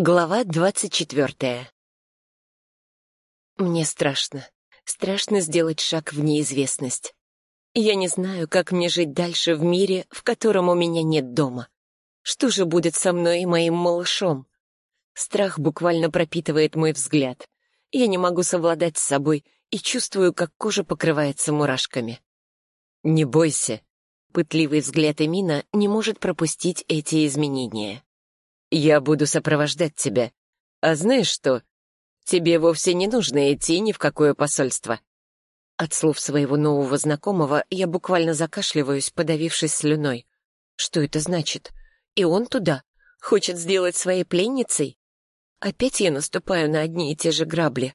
Глава двадцать четвертая. Мне страшно. Страшно сделать шаг в неизвестность. Я не знаю, как мне жить дальше в мире, в котором у меня нет дома. Что же будет со мной и моим малышом? Страх буквально пропитывает мой взгляд. Я не могу совладать с собой и чувствую, как кожа покрывается мурашками. «Не бойся». Пытливый взгляд Эмина не может пропустить эти изменения. «Я буду сопровождать тебя. А знаешь что? Тебе вовсе не нужно идти ни в какое посольство». От слов своего нового знакомого я буквально закашливаюсь, подавившись слюной. Что это значит? И он туда? Хочет сделать своей пленницей? Опять я наступаю на одни и те же грабли.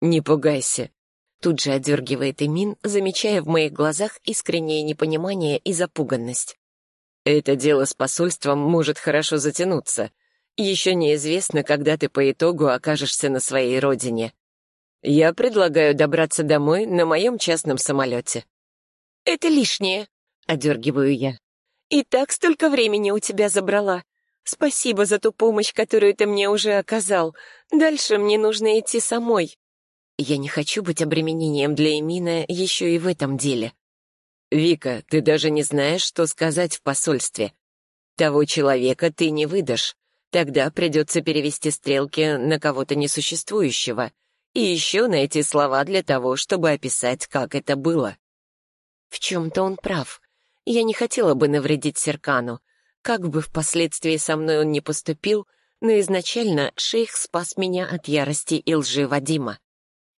«Не пугайся», — тут же одергивает Эмин, замечая в моих глазах искреннее непонимание и запуганность. Это дело с посольством может хорошо затянуться. Еще неизвестно, когда ты по итогу окажешься на своей родине. Я предлагаю добраться домой на моем частном самолете. Это лишнее, — одергиваю я. И так столько времени у тебя забрала. Спасибо за ту помощь, которую ты мне уже оказал. Дальше мне нужно идти самой. Я не хочу быть обременением для Эмина еще и в этом деле. «Вика, ты даже не знаешь, что сказать в посольстве. Того человека ты не выдашь. Тогда придется перевести стрелки на кого-то несуществующего и еще найти слова для того, чтобы описать, как это было». В чем-то он прав. Я не хотела бы навредить Серкану. Как бы впоследствии со мной он не поступил, но изначально шейх спас меня от ярости и лжи Вадима.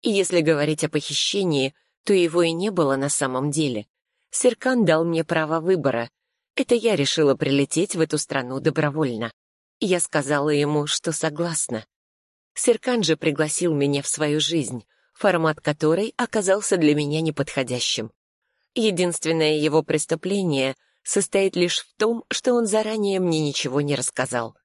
И если говорить о похищении, то его и не было на самом деле. Серкан дал мне право выбора. Это я решила прилететь в эту страну добровольно. Я сказала ему, что согласна. Серкан же пригласил меня в свою жизнь, формат которой оказался для меня неподходящим. Единственное его преступление состоит лишь в том, что он заранее мне ничего не рассказал.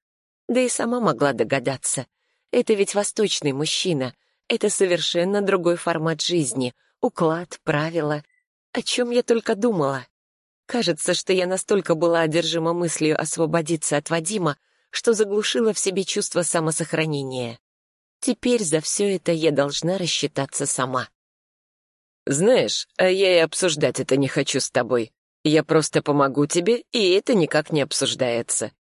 Да и сама могла догадаться. Это ведь восточный мужчина. Это совершенно другой формат жизни, уклад, правила — о чем я только думала. Кажется, что я настолько была одержима мыслью освободиться от Вадима, что заглушила в себе чувство самосохранения. Теперь за все это я должна рассчитаться сама. «Знаешь, а я и обсуждать это не хочу с тобой. Я просто помогу тебе, и это никак не обсуждается».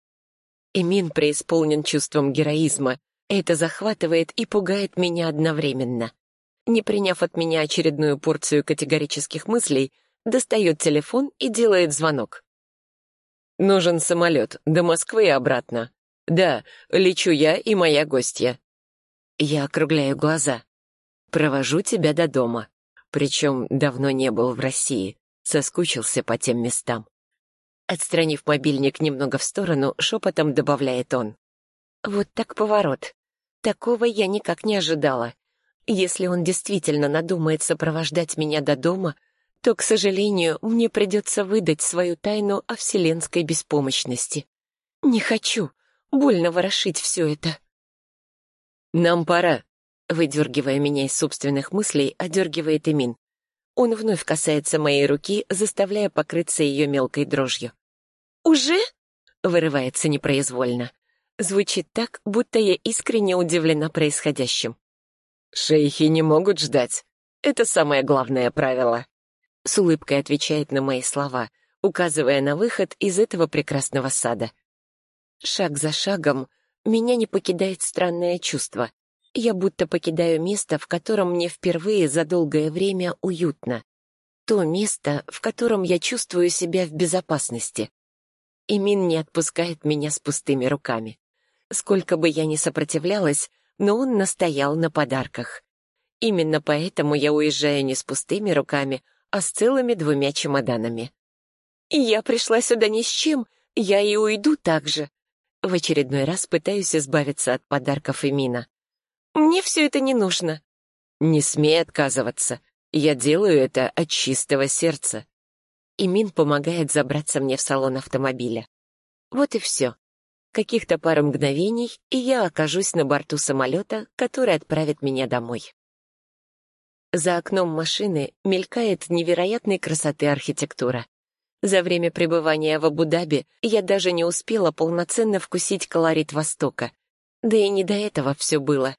Эмин преисполнен чувством героизма. Это захватывает и пугает меня одновременно не приняв от меня очередную порцию категорических мыслей, достает телефон и делает звонок. «Нужен самолет, до Москвы и обратно. Да, лечу я и моя гостья». Я округляю глаза. «Провожу тебя до дома. Причем давно не был в России, соскучился по тем местам». Отстранив мобильник немного в сторону, шепотом добавляет он. «Вот так поворот. Такого я никак не ожидала. Если он действительно надумает сопровождать меня до дома, то, к сожалению, мне придется выдать свою тайну о вселенской беспомощности. Не хочу. Больно ворошить все это. «Нам пора», — выдергивая меня из собственных мыслей, одергивает Эмин. Он вновь касается моей руки, заставляя покрыться ее мелкой дрожью. «Уже?» — вырывается непроизвольно. Звучит так, будто я искренне удивлена происходящим. «Шейхи не могут ждать. Это самое главное правило», — с улыбкой отвечает на мои слова, указывая на выход из этого прекрасного сада. Шаг за шагом меня не покидает странное чувство. Я будто покидаю место, в котором мне впервые за долгое время уютно. То место, в котором я чувствую себя в безопасности. Имин не отпускает меня с пустыми руками. Сколько бы я ни сопротивлялась, но он настоял на подарках. Именно поэтому я уезжаю не с пустыми руками, а с целыми двумя чемоданами. «Я пришла сюда ни с чем, я и уйду так же». В очередной раз пытаюсь избавиться от подарков Эмина. «Мне все это не нужно». «Не смей отказываться. Я делаю это от чистого сердца». Имин помогает забраться мне в салон автомобиля. Вот и все. Каких-то пару мгновений, и я окажусь на борту самолета, который отправит меня домой. За окном машины мелькает невероятной красоты архитектура. За время пребывания в Абу-Даби я даже не успела полноценно вкусить колорит Востока. Да и не до этого все было.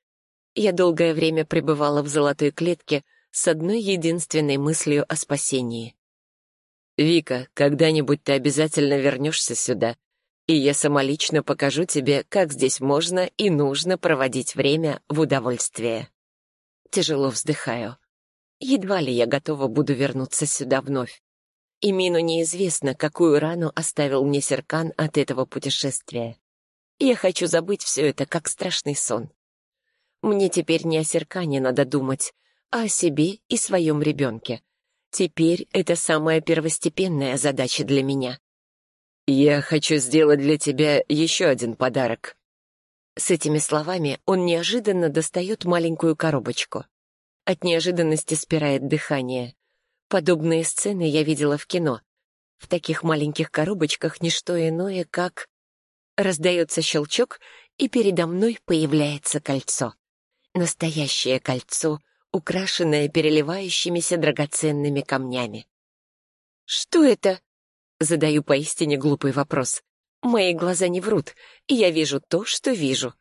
Я долгое время пребывала в золотой клетке с одной единственной мыслью о спасении. «Вика, когда-нибудь ты обязательно вернешься сюда, и я самолично покажу тебе, как здесь можно и нужно проводить время в удовольствие». Тяжело вздыхаю. Едва ли я готова буду вернуться сюда вновь. И Мину неизвестно, какую рану оставил мне Серкан от этого путешествия. Я хочу забыть все это, как страшный сон. Мне теперь не о Серкане надо думать, а о себе и своем ребенке. Теперь это самая первостепенная задача для меня. «Я хочу сделать для тебя еще один подарок». С этими словами он неожиданно достает маленькую коробочку. От неожиданности спирает дыхание. Подобные сцены я видела в кино. В таких маленьких коробочках ничто иное, как... Раздается щелчок, и передо мной появляется кольцо. Настоящее кольцо, украшенное переливающимися драгоценными камнями. «Что это?» Задаю поистине глупый вопрос. Мои глаза не врут, и я вижу то, что вижу.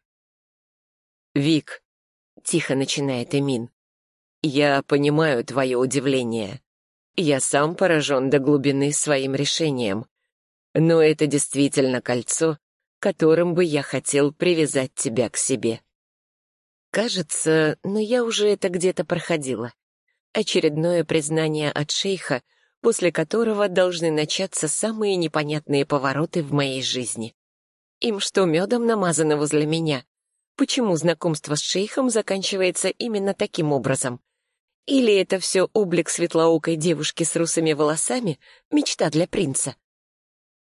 «Вик», — тихо начинает Эмин, — «я понимаю твое удивление. Я сам поражен до глубины своим решением. Но это действительно кольцо, которым бы я хотел привязать тебя к себе». Кажется, но я уже это где-то проходила. Очередное признание от шейха — после которого должны начаться самые непонятные повороты в моей жизни. Им что, медом намазано возле меня? Почему знакомство с шейхом заканчивается именно таким образом? Или это все облик светлоокой девушки с русыми волосами, мечта для принца?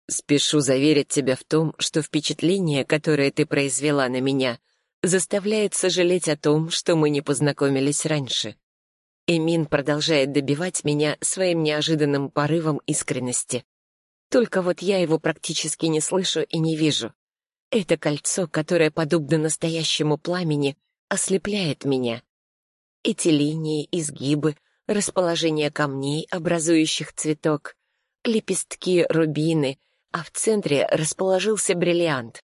Спешу заверить тебя в том, что впечатление, которое ты произвела на меня, заставляет сожалеть о том, что мы не познакомились раньше. Эмин продолжает добивать меня своим неожиданным порывом искренности. Только вот я его практически не слышу и не вижу. Это кольцо, которое, подобно настоящему пламени, ослепляет меня. Эти линии, изгибы, расположение камней, образующих цветок, лепестки рубины, а в центре расположился бриллиант.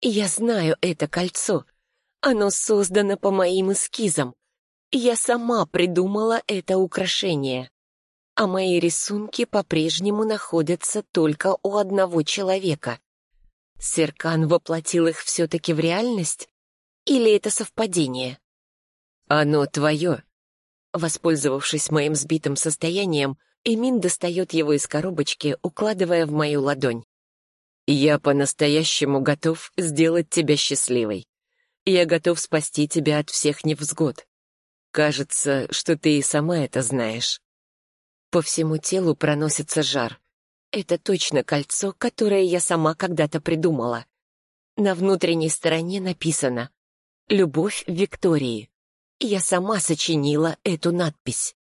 И я знаю это кольцо. Оно создано по моим эскизам. Я сама придумала это украшение. А мои рисунки по-прежнему находятся только у одного человека. Серкан воплотил их все-таки в реальность? Или это совпадение? Оно твое. Воспользовавшись моим сбитым состоянием, Эмин достает его из коробочки, укладывая в мою ладонь. «Я по-настоящему готов сделать тебя счастливой. Я готов спасти тебя от всех невзгод. Кажется, что ты и сама это знаешь. По всему телу проносится жар. Это точно кольцо, которое я сама когда-то придумала. На внутренней стороне написано «Любовь Виктории». Я сама сочинила эту надпись.